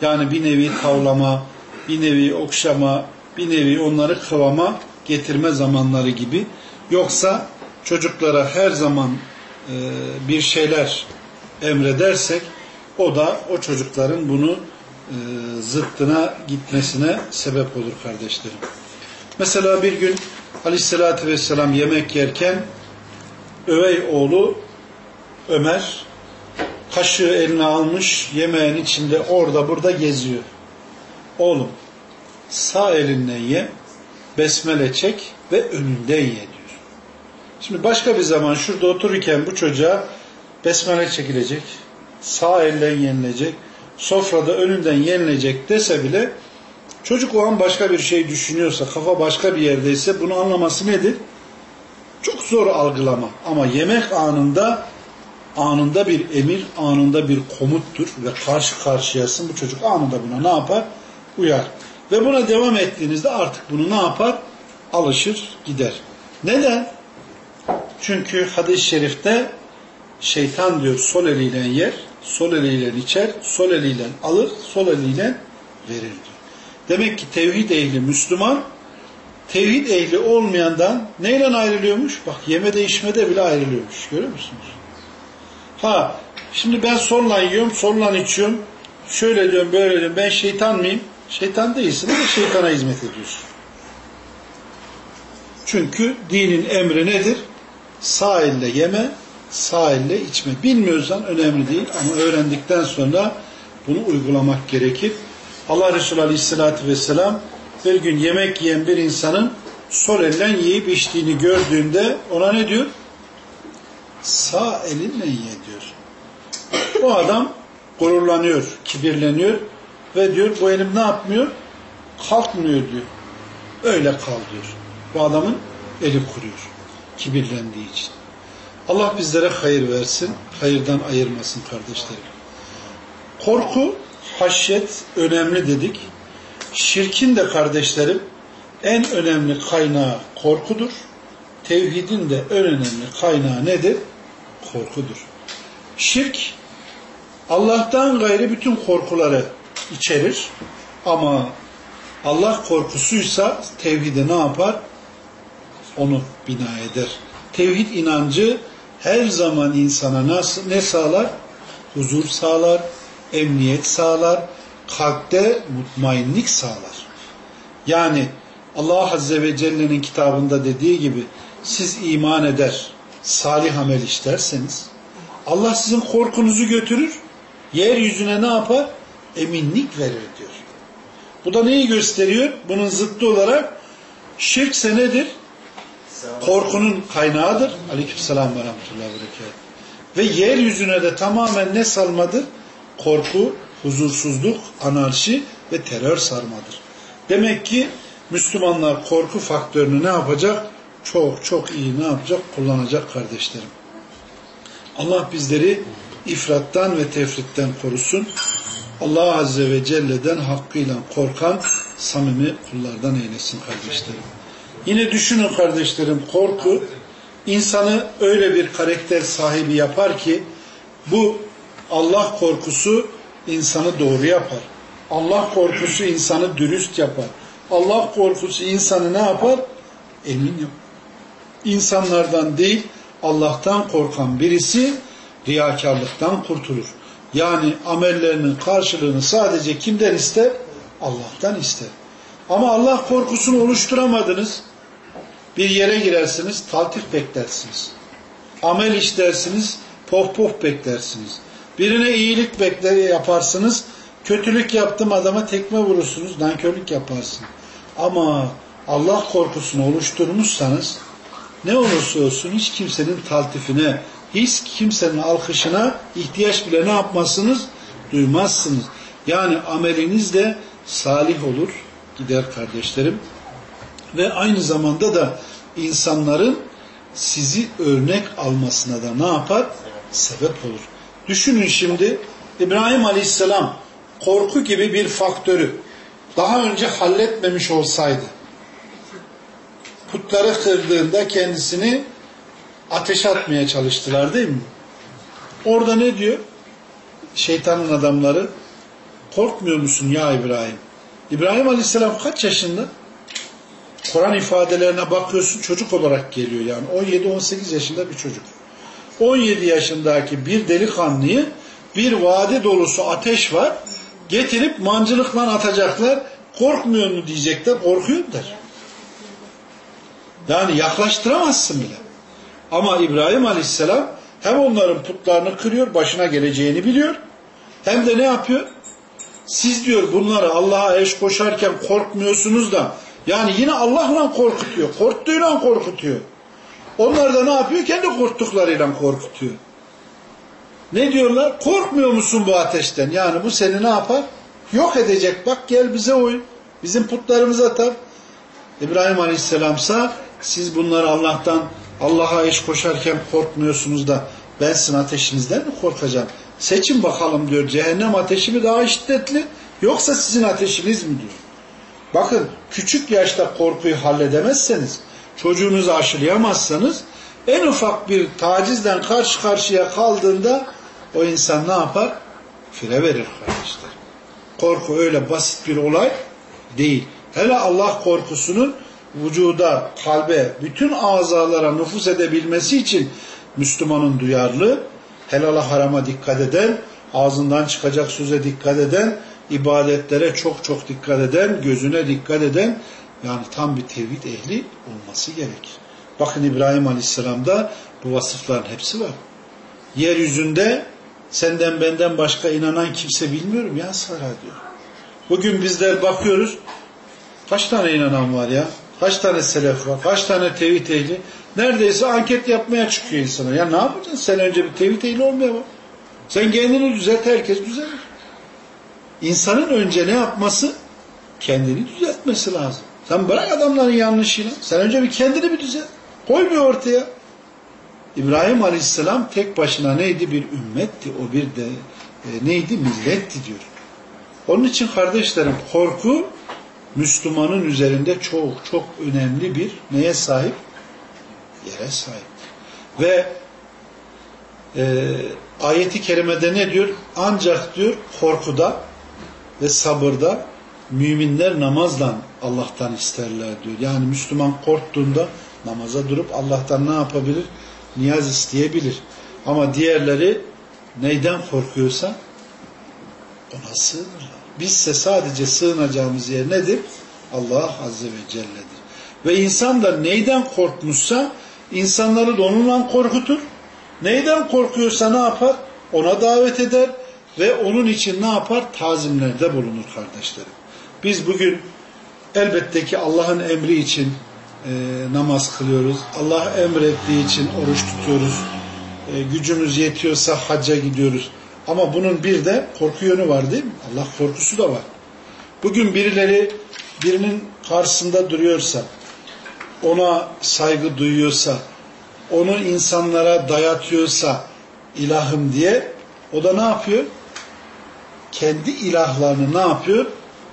Yani bir nevi tavlama, bir nevi okşama, bir nevi onları kıvama getirme zamanları gibi. Yoksa çocuklara her zaman e, bir şeyler emredersek o da o çocukların bunu e, zıttına gitmesine sebep olur kardeşlerim. Mesela bir gün Aleyhisselatü Vesselam yemek yerken övey oğlu Ömer kaşığı eline almış yemeğin içinde orada burada geziyor. Oğlum sağ elinle ye besmele çek ve önünde ye diyor. Şimdi başka bir zaman şurada otururken bu çocuğa besmele çekilecek, sağ elden yenilecek, sofrada önünden yenilecek dese bile çocuk o an başka bir şey düşünüyorsa, kafa başka bir yerdeyse bunu anlaması nedir? Çok zor algılama. Ama yemek anında anında bir emir, anında bir komuttur ve karşı karşıyasın. Bu çocuk anında buna ne yapar? Uyar. Ve buna devam ettiğinizde artık bunu ne yapar? Alışır, gider. Neden? Çünkü hadis-i şerifte şeytan diyor sol eliyle yer, sol eliyle içer, sol eliyle alır, sol eliyle verir diyor. Demek ki tevhid ehli Müslüman, tevhid ehli olmayandan neyle ayrılıyormuş? Bak yeme içmede bile ayrılıyormuş. Görüyor musunuz? Ha, şimdi ben solla yiyorum, solla içiyorum. Şöyle diyorum, böyle diyorum. Ben şeytan mıyım? Şeytan değilsin ama şeytana hizmet ediyorsun. Çünkü dinin emri nedir? Sağ elle yeme, sağ elle içme. Bilmiyorsan önemli değil ama öğrendikten sonra bunu uygulamak gerekir. Allah Resulü Aleyhisselatü Vesselam bir gün yemek yiyen bir insanın sol elden yiyip içtiğini gördüğünde ona ne diyor? Sağ elinle ye diyor. O adam gururlanıyor, kibirleniyor ve diyor bu elim ne yapmıyor? Kalkmıyor diyor. Öyle kal diyor. Bu adamın eli kuruyor. Kibirlendiği için. Allah bizlere hayır versin, hayırdan ayırmasın kardeşlerim. Korku, haşyet önemli dedik. Şirkin de kardeşlerim en önemli kaynağı korkudur. Tevhidin de en önemli kaynağı nedir? Korkudur. Şirk Allah'tan gayrı bütün korkuları içerir. Ama Allah korkusuysa tevhide ne yapar? Onu bina eder. Tevhid inancı her zaman insana nasıl, ne sağlar? Huzur sağlar, emniyet sağlar, kalpte mutmainlik sağlar. Yani Allah Azze ve Celle'nin kitabında dediği gibi siz iman eder, salih amel işlerseniz Allah sizin korkunuzu götürür, yeryüzüne ne yapar? Eminlik verir diyor. Bu da neyi gösteriyor? Bunun zıttı olarak şirk nedir? Korkunun kaynağıdır. Aleykümselam ve rahmetullahi Ve yeryüzüne de tamamen ne salmadır? Korku, huzursuzluk, anarşi ve terör sarmadır. Demek ki Müslümanlar korku faktörünü ne yapacak? Çok çok iyi ne yapacak? Kullanacak kardeşlerim. Allah bizleri ifrattan ve tefritten korusun. Allah Azze ve Celle'den hakkıyla korkan samimi kullardan eylesin kardeşlerim. Yine düşünün kardeşlerim korku insanı öyle bir karakter sahibi yapar ki bu Allah korkusu insanı doğru yapar. Allah korkusu insanı dürüst yapar. Allah korkusu insanı ne yapar? Emin yapar. İnsanlardan değil Allah'tan korkan birisi riyakarlıktan kurtulur. Yani amellerinin karşılığını sadece kimden ister? Allah'tan ister. Ama Allah korkusunu oluşturamadınız. Bir yere girersiniz, taltif beklersiniz. Amel işlersiniz, pof beklersiniz. Birine iyilik bekler yaparsınız, kötülük yaptım adama tekme vurursunuz, nankörlük yaparsın. Ama Allah korkusunu oluşturmuşsanız ne olursa olsun hiç kimsenin taltifine, hiç kimsenin alkışına ihtiyaç bile ne yapmazsınız? Duymazsınız. Yani ameliniz de salih olur gider kardeşlerim. Ve aynı zamanda da insanların sizi örnek almasına da ne yapar? Sebep olur. Düşünün şimdi İbrahim Aleyhisselam korku gibi bir faktörü daha önce halletmemiş olsaydı putları kırdığında kendisini ateş atmaya çalıştılar değil mi? Orada ne diyor? Şeytanın adamları korkmuyor musun ya İbrahim? İbrahim Aleyhisselam kaç yaşında? Kur'an ifadelerine bakıyorsun çocuk olarak geliyor yani 17-18 yaşında bir çocuk. 17 yaşındaki bir delikanlıyı bir vadi dolusu ateş var getirip mancılıkla atacaklar korkmuyor mu diyecekler korkuyor der. Yani yaklaştıramazsın bile. Ama İbrahim Aleyhisselam hem onların putlarını kırıyor, başına geleceğini biliyor. Hem de ne yapıyor? Siz diyor bunları Allah'a eş koşarken korkmuyorsunuz da yani yine Allah'la korkutuyor. Korktuğuyla korkutuyor. Onlar da ne yapıyor? Kendi korktuklarıyla korkutuyor. Ne diyorlar? Korkmuyor musun bu ateşten? Yani bu seni ne yapar? Yok edecek. Bak gel bize uy. Bizim putlarımıza tap. İbrahim Aleyhisselamsa siz bunları Allah'tan Allah'a eş koşarken korkmuyorsunuz da ben sizin ateşinizden mi korkacağım? Seçin bakalım diyor. Cehennem ateşi mi daha şiddetli yoksa sizin ateşiniz mi diyor. Bakın küçük yaşta korkuyu halledemezseniz çocuğunuzu aşılayamazsanız en ufak bir tacizden karşı karşıya kaldığında o insan ne yapar? Fire verir kardeşler. Korku öyle basit bir olay değil. Hele Allah korkusunun vücuda, kalbe, bütün azalara nüfus edebilmesi için Müslümanın duyarlı, helala harama dikkat eden, ağzından çıkacak söze dikkat eden, ibadetlere çok çok dikkat eden, gözüne dikkat eden, yani tam bir tevhid ehli olması gerekir. Bakın İbrahim Aleyhisselam'da bu vasıfların hepsi var. Yeryüzünde senden benden başka inanan kimse bilmiyorum ya Sara diyor. Bugün bizler bakıyoruz, kaç tane inanan var ya? Kaç tane selef var? Kaç tane tevhid ehli? Neredeyse anket yapmaya çıkıyor insanlar. Ya ne yapacaksın? Sen önce bir tevhid ehli olmaya bak. Sen kendini düzelt, herkes düzelir. İnsanın önce ne yapması? Kendini düzeltmesi lazım. Sen bırak adamların yanlışını. Sen önce bir kendini bir düzelt. Koy bir ortaya. İbrahim Aleyhisselam tek başına neydi? Bir ümmetti. O bir de e, neydi? Milletti diyor. Onun için kardeşlerim korku Müslümanın üzerinde çok çok önemli bir neye sahip? Yere sahip. Ve e, ayeti kerimede ne diyor? Ancak diyor korkuda ve sabırda müminler namazla Allah'tan isterler diyor. Yani Müslüman korktuğunda namaza durup Allah'tan ne yapabilir? Niyaz isteyebilir. Ama diğerleri neyden korkuyorsa ona sığınırlar. Bizse sadece sığınacağımız yer nedir? Allah Azze ve Celle'dir. Ve insan da neyden korkmuşsa insanları da onunla korkutur. Neyden korkuyorsa ne yapar? Ona davet eder ve onun için ne yapar? Tazimlerde bulunur kardeşlerim. Biz bugün elbette ki Allah'ın emri için e, namaz kılıyoruz. Allah emrettiği için oruç tutuyoruz. E, gücümüz yetiyorsa hacca gidiyoruz. Ama bunun bir de korku yönü var değil mi? Allah korkusu da var. Bugün birileri birinin karşısında duruyorsa, ona saygı duyuyorsa, onu insanlara dayatıyorsa ilahım diye o da ne yapıyor? Kendi ilahlarını ne yapıyor?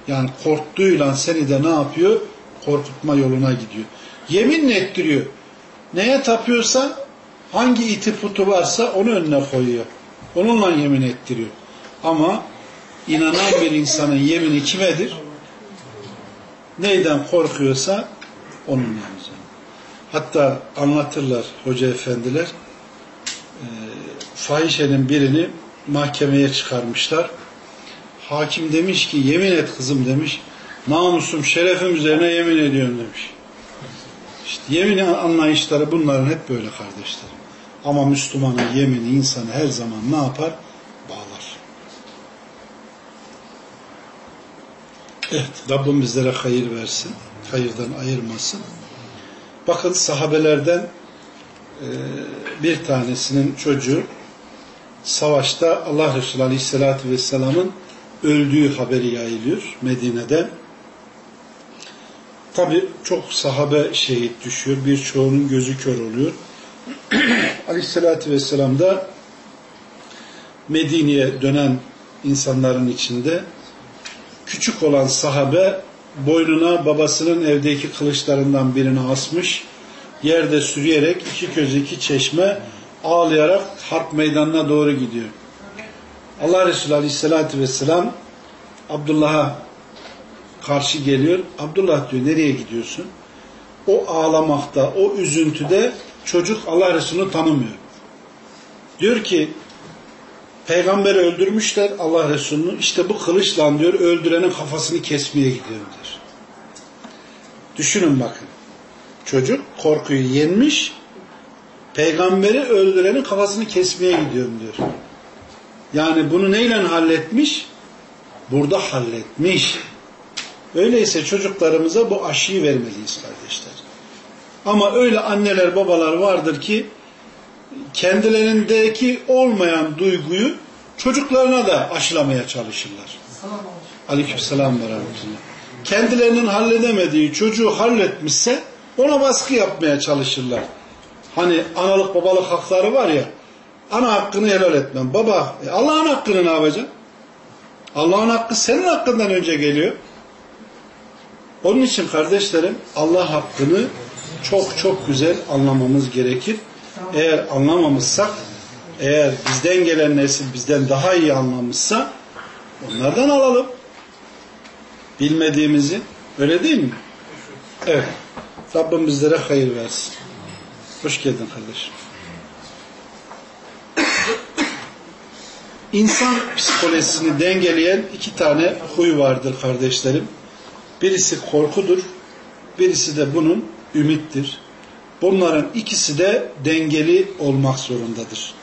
Yani korktuğuyla seni de ne yapıyor? Korkutma yoluna gidiyor. Yeminle ettiriyor. Neye tapıyorsa hangi iti putu varsa onu önüne koyuyor. Onunla yemin ettiriyor. Ama inanan bir insanın yemini kimedir? Neyden korkuyorsa onun yapacak. Hatta anlatırlar hoca efendiler e, fahişenin birini mahkemeye çıkarmışlar. Hakim demiş ki yemin et kızım demiş. Namusum şerefim üzerine yemin ediyorum demiş. İşte yemin anlayışları bunların hep böyle kardeşler. Ama Müslümanın yemini insanı her zaman ne yapar? Bağlar. Evet, Rabbim bizlere hayır versin. Hayırdan ayırmasın. Bakın sahabelerden e, bir tanesinin çocuğu savaşta Allah Resulü Aleyhisselatü Vesselam'ın öldüğü haberi yayılıyor Medine'de. Tabi çok sahabe şehit düşüyor. Birçoğunun gözü kör oluyor. Aleyhissalatü vesselam da Medine'ye dönen insanların içinde küçük olan sahabe boynuna babasının evdeki kılıçlarından birini asmış, yerde sürüyerek iki göz iki çeşme ağlayarak harp meydanına doğru gidiyor. Allah Resulü Aleyhisselatü Vesselam Abdullah'a karşı geliyor. Abdullah diyor nereye gidiyorsun? o ağlamakta, o üzüntüde çocuk Allah Resulü'nü tanımıyor. Diyor ki peygamberi öldürmüşler Allah Resulü'nü. İşte bu kılıçla diyor öldürenin kafasını kesmeye gidiyorum diyor. Düşünün bakın. Çocuk korkuyu yenmiş peygamberi öldürenin kafasını kesmeye gidiyorum diyor. Yani bunu neyle halletmiş? Burada halletmiş. Öyleyse çocuklarımıza bu aşıyı vermeliyiz kardeşler. Ama öyle anneler babalar vardır ki kendilerindeki olmayan duyguyu çocuklarına da aşılamaya çalışırlar. Aleykümselam ve rahmetullah. Kendilerinin halledemediği çocuğu halletmişse ona baskı yapmaya çalışırlar. Hani analık babalık hakları var ya ana hakkını helal etmem. Baba e Allah'ın hakkını ne yapacaksın? Allah'ın hakkı senin hakkından önce geliyor. Onun için kardeşlerim Allah hakkını çok çok güzel anlamamız gerekir. Eğer anlamamışsak, eğer bizden gelen nesil bizden daha iyi anlamışsa onlardan alalım. Bilmediğimizi. Öyle değil mi? Evet. Rabbim bizlere hayır versin. Hoş geldin kardeşim. İnsan psikolojisini dengeleyen iki tane huy vardır kardeşlerim. Birisi korkudur, birisi de bunun ümittir. Bunların ikisi de dengeli olmak zorundadır.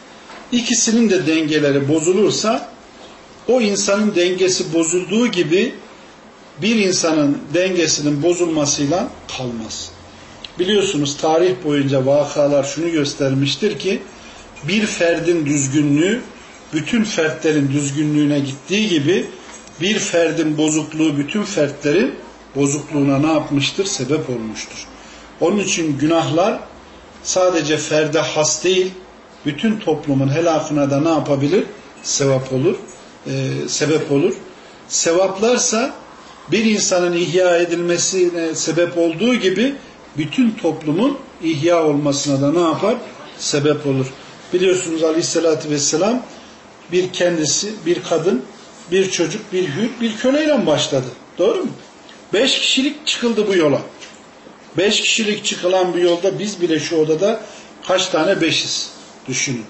İkisinin de dengeleri bozulursa o insanın dengesi bozulduğu gibi bir insanın dengesinin bozulmasıyla kalmaz. Biliyorsunuz tarih boyunca vakalar şunu göstermiştir ki bir ferdin düzgünlüğü bütün fertlerin düzgünlüğüne gittiği gibi bir ferdin bozukluğu bütün fertlerin bozukluğuna ne yapmıştır? Sebep olmuştur. Onun için günahlar sadece ferde has değil, bütün toplumun helakına da ne yapabilir? Sevap olur, e, sebep olur. Sevaplarsa bir insanın ihya edilmesine sebep olduğu gibi bütün toplumun ihya olmasına da ne yapar? Sebep olur. Biliyorsunuz aleyhissalatü vesselam bir kendisi, bir kadın, bir çocuk, bir hür, bir köleyle başladı. Doğru mu? Beş kişilik çıkıldı bu yola. Beş kişilik çıkılan bu yolda biz bile şu odada kaç tane beşiz düşünün.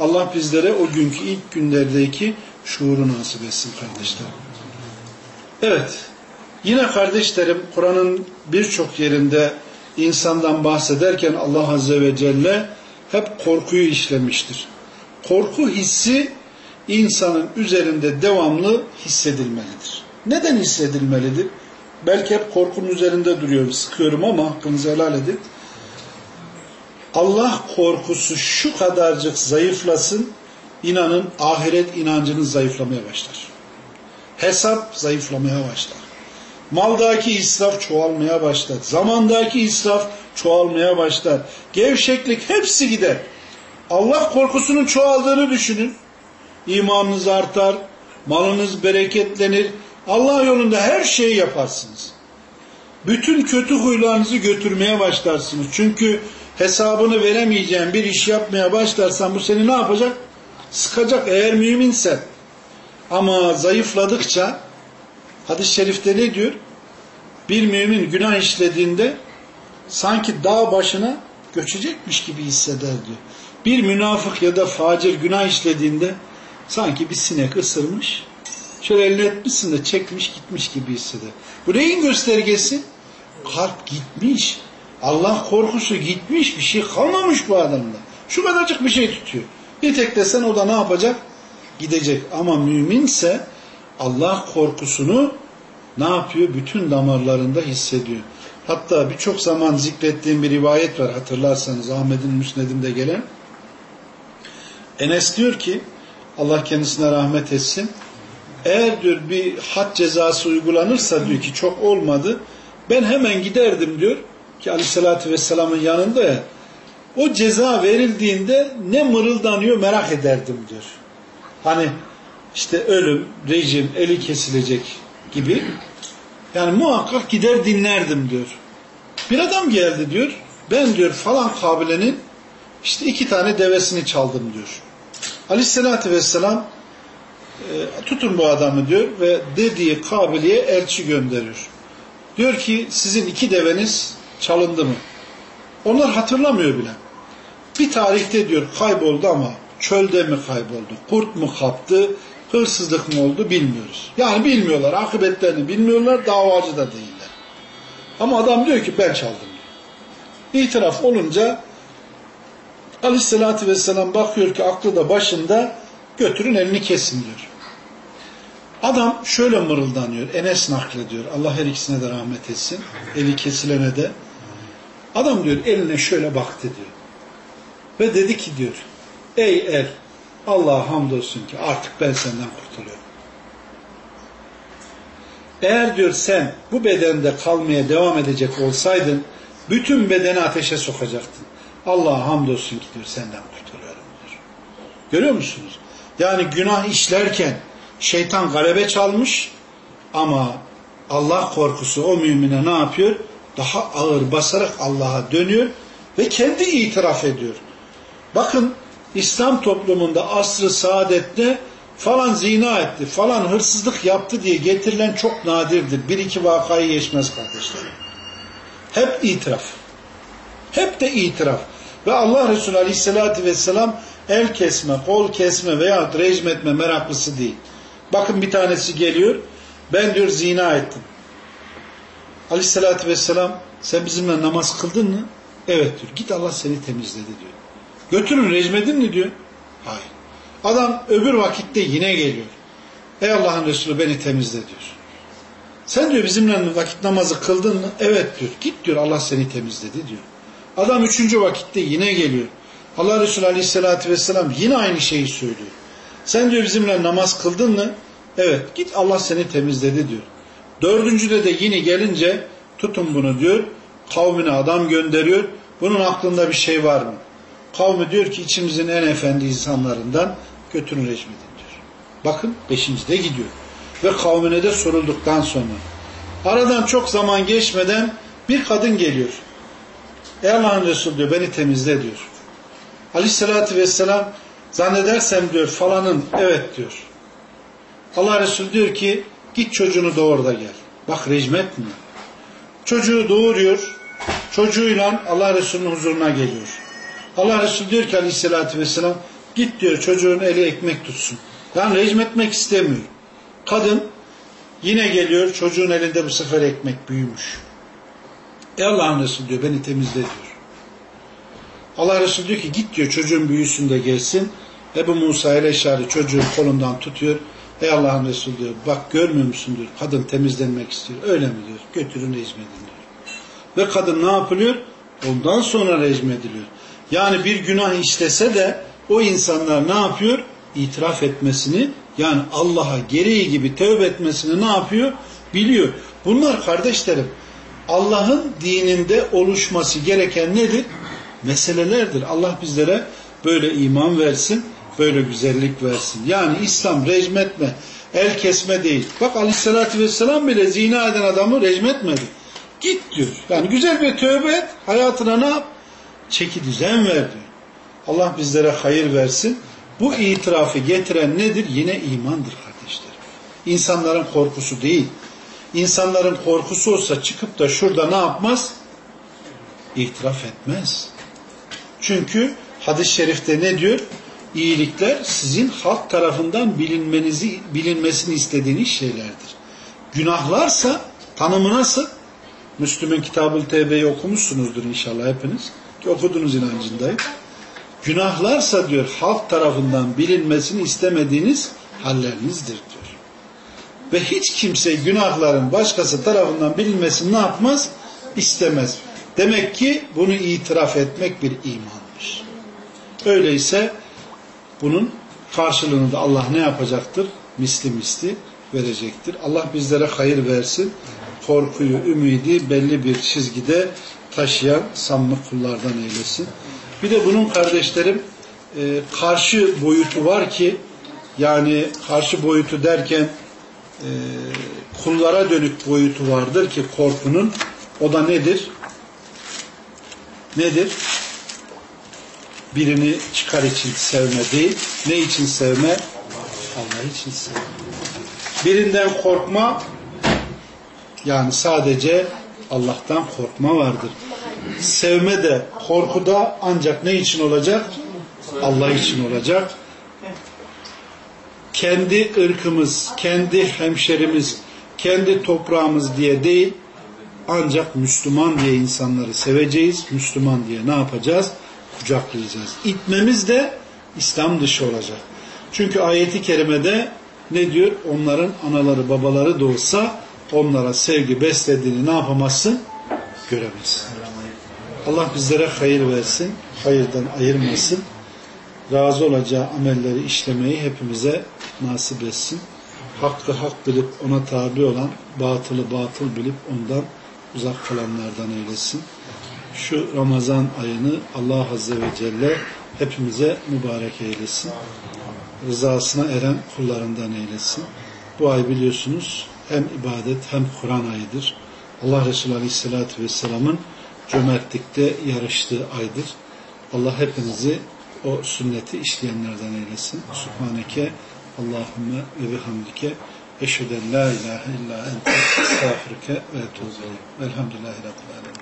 Allah bizlere o günkü ilk günlerdeki şuuru nasip etsin kardeşlerim. Evet. Yine kardeşlerim Kur'an'ın birçok yerinde insandan bahsederken Allah Azze ve Celle hep korkuyu işlemiştir. Korku hissi insanın üzerinde devamlı hissedilmelidir. Neden hissedilmelidir? Belki hep korkunun üzerinde duruyorum, sıkıyorum ama hakkınızı helal edin. Allah korkusu şu kadarcık zayıflasın, inanın ahiret inancınız zayıflamaya başlar. Hesap zayıflamaya başlar. Maldaki israf çoğalmaya başlar. Zamandaki israf çoğalmaya başlar. Gevşeklik hepsi gider. Allah korkusunun çoğaldığını düşünün. İmanınız artar, malınız bereketlenir. Allah yolunda her şeyi yaparsınız. Bütün kötü huylarınızı götürmeye başlarsınız. Çünkü hesabını veremeyeceğin bir iş yapmaya başlarsan bu seni ne yapacak? Sıkacak eğer müminsen. Ama zayıfladıkça hadis-i şerifte ne diyor? Bir mümin günah işlediğinde sanki dağ başına göçecekmiş gibi hisseder diyor. Bir münafık ya da facir günah işlediğinde sanki bir sinek ısırmış şöyle elini etmişsin de çekmiş gitmiş gibi hisseder. Bu neyin göstergesi? Kalp gitmiş. Allah korkusu gitmiş. Bir şey kalmamış bu adamda. Şu kadarcık bir şey tutuyor. Bir tek desen o da ne yapacak? Gidecek. Ama müminse Allah korkusunu ne yapıyor? Bütün damarlarında hissediyor. Hatta birçok zaman zikrettiğim bir rivayet var hatırlarsanız Ahmet'in Müsned'inde gelen. Enes diyor ki Allah kendisine rahmet etsin. Eğer diyor bir had cezası uygulanırsa diyor ki çok olmadı. Ben hemen giderdim diyor ki aleyhissalatü vesselamın yanında ya. O ceza verildiğinde ne mırıldanıyor merak ederdim diyor. Hani işte ölüm, rejim, eli kesilecek gibi. Yani muhakkak gider dinlerdim diyor. Bir adam geldi diyor. Ben diyor falan kabilenin işte iki tane devesini çaldım diyor. Aleyhissalatü vesselam e, tutun bu adamı diyor ve dediği kabiliye elçi gönderiyor. Diyor ki sizin iki deveniz çalındı mı? Onlar hatırlamıyor bile. Bir tarihte diyor kayboldu ama çölde mi kayboldu, kurt mu kaptı, hırsızlık mı oldu bilmiyoruz. Yani bilmiyorlar, akıbetlerini bilmiyorlar, davacı da değiller. Ama adam diyor ki ben çaldım diyor. İtiraf olunca Aleyhisselatü Vesselam bakıyor ki aklı da başında götürün elini kesin diyor. Adam şöyle mırıldanıyor. Enes naklediyor. Allah her ikisine de rahmet etsin. Eli kesilene de. Adam diyor eline şöyle baktı diyor. Ve dedi ki diyor. Ey el Allah'a hamdolsun ki artık ben senden kurtuluyorum. Eğer diyor sen bu bedende kalmaya devam edecek olsaydın bütün bedeni ateşe sokacaktın. Allah'a hamdolsun ki diyor senden kurtuluyorum diyor. Görüyor musunuz? Yani günah işlerken şeytan galebe çalmış ama Allah korkusu o mümine ne yapıyor? Daha ağır basarak Allah'a dönüyor ve kendi itiraf ediyor. Bakın İslam toplumunda asrı saadette falan zina etti, falan hırsızlık yaptı diye getirilen çok nadirdir. Bir iki vakayı geçmez kardeşlerim. Hep itiraf. Hep de itiraf. Ve Allah Resulü Aleyhisselatü Vesselam el kesme, kol kesme veya rejim etme meraklısı değil. Bakın bir tanesi geliyor. Ben diyor zina ettim. Aleyhissalatü vesselam sen bizimle namaz kıldın mı? Evet diyor. Git Allah seni temizledi diyor. Götürün rejmedin mi diyor. Hayır. Adam öbür vakitte yine geliyor. Ey Allah'ın Resulü beni temizle diyor. Sen diyor bizimle vakit namazı kıldın mı? Evet diyor. Git diyor Allah seni temizledi diyor. Adam üçüncü vakitte yine geliyor. Allah Resulü Aleyhisselatü Vesselam yine aynı şeyi söylüyor. Sen diyor bizimle namaz kıldın mı? Evet git Allah seni temizledi diyor. Dördüncüde de yine gelince tutun bunu diyor. Kavmine adam gönderiyor. Bunun aklında bir şey var mı? Kavmi diyor ki içimizin en efendi insanlarından götürün rejim diyor. Bakın beşincide gidiyor. Ve kavmine de sorulduktan sonra. Aradan çok zaman geçmeden bir kadın geliyor. Ey Allah'ın Resulü diyor beni temizle diyor. Aleyhissalatü vesselam zannedersem diyor falanın evet diyor. Allah Resulü diyor ki git çocuğunu doğur da gel. Bak rejim etmiyor. Çocuğu doğuruyor. Çocuğuyla Allah Resulü'nün huzuruna geliyor. Allah Resulü diyor ki aleyhissalatü vesselam git diyor çocuğun eli ekmek tutsun. Yani rejim etmek istemiyor. Kadın yine geliyor çocuğun elinde bu sefer ekmek büyümüş. Ey Allah'ın Resulü diyor beni temizle diyor. Allah Resulü diyor ki git diyor çocuğun büyüsün de gelsin. Ebu Musa ile Eşari çocuğun kolundan tutuyor. Ey Allah'ın Resulü diyor bak görmüyor musun diyor. Kadın temizlenmek istiyor. Öyle mi diyor. Götürün rejim diyor. Ve kadın ne yapılıyor? Ondan sonra rejim ediliyor. Yani bir günah işlese de o insanlar ne yapıyor? İtiraf etmesini yani Allah'a gereği gibi tövbe etmesini ne yapıyor? Biliyor. Bunlar kardeşlerim Allah'ın dininde oluşması gereken nedir? Meselelerdir. Allah bizlere böyle iman versin, böyle güzellik versin. Yani İslam rejim etme, el kesme değil. Bak aleyhissalatü vesselam bile zina eden adamı rejim etmedi. Git diyor. Yani güzel bir tövbe et, hayatına ne yap? Çeki düzen ver diyor. Allah bizlere hayır versin. Bu itirafı getiren nedir? Yine imandır kardeşler. İnsanların korkusu değil. İnsanların korkusu olsa çıkıp da şurada ne yapmaz? İtiraf etmez. Çünkü hadis-i şerifte ne diyor? İyilikler sizin halk tarafından bilinmenizi bilinmesini istediğiniz şeylerdir. Günahlarsa tanımı nasıl? Müslüm'ün Kitab-ı Tevbe'yi okumuşsunuzdur inşallah hepiniz. Ki okudunuz inancındayım. Günahlarsa diyor halk tarafından bilinmesini istemediğiniz hallerinizdir diyor. Ve hiç kimse günahların başkası tarafından bilinmesini ne yapmaz? İstemez. Demek ki bunu itiraf etmek bir imanmış. Öyleyse bunun karşılığını da Allah ne yapacaktır? Misli misli verecektir. Allah bizlere hayır versin. Korkuyu, ümidi belli bir çizgide taşıyan samimi kullardan eylesin. Bir de bunun kardeşlerim e, karşı boyutu var ki yani karşı boyutu derken e, kullara dönük boyutu vardır ki korkunun o da nedir? Nedir? Birini çıkar için sevme değil. Ne için sevme? Allah için sevme. Birinden korkma yani sadece Allah'tan korkma vardır. sevme de korku da ancak ne için olacak? Allah için olacak. Kendi ırkımız, kendi hemşerimiz, kendi toprağımız diye değil, ancak Müslüman diye insanları seveceğiz. Müslüman diye ne yapacağız? Kucaklayacağız. İtmemiz de İslam dışı olacak. Çünkü ayeti kerimede ne diyor? Onların anaları babaları da olsa onlara sevgi beslediğini ne yapamazsın? Göremezsin. Allah bizlere hayır versin. Hayırdan ayırmasın. Razı olacağı amelleri işlemeyi hepimize nasip etsin. Hakkı hak bilip ona tabi olan, batılı batıl bilip ondan uzak kalanlardan eylesin. Şu Ramazan ayını Allah Azze ve Celle hepimize mübarek eylesin. Rızasına eren kullarından eylesin. Bu ay biliyorsunuz hem ibadet hem Kur'an ayıdır. Allah Resulü Aleyhisselatü Vesselam'ın cömertlikte yarıştığı aydır. Allah hepinizi o sünneti işleyenlerden eylesin. Subhaneke Allahümme ve bihamdike eşheden la ilahe illa ente estağfirüke ve etubu Velhamdülillahi Rabbil Alemin.